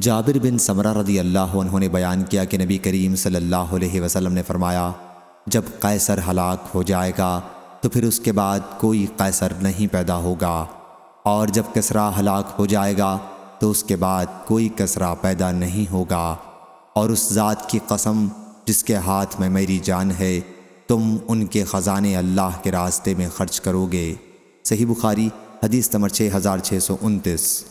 جابر بن سمرہ رضی اللہ عنہ نے بیان کیا کہ نبی کریم صلی اللہ علیہ وسلم نے فرمایا، جب قیصر ہلاک ہو جائے گا، تو پھر اس کے بعد کوئی قیصر نہیں پیدا ہوگا۔ اور جب کسرا ہلاک ہو جائے گا، تو اس کے بعد کوئی کسرا پیدا نہیں ہوگا۔ اور اس ذات کی قسم جس کے ہاتھ میں میری جان ہے، تم ان کے خزانے اللہ کے راستے میں خرچ کرو گے۔ صحیح بخاری، حدیث نمبر 6629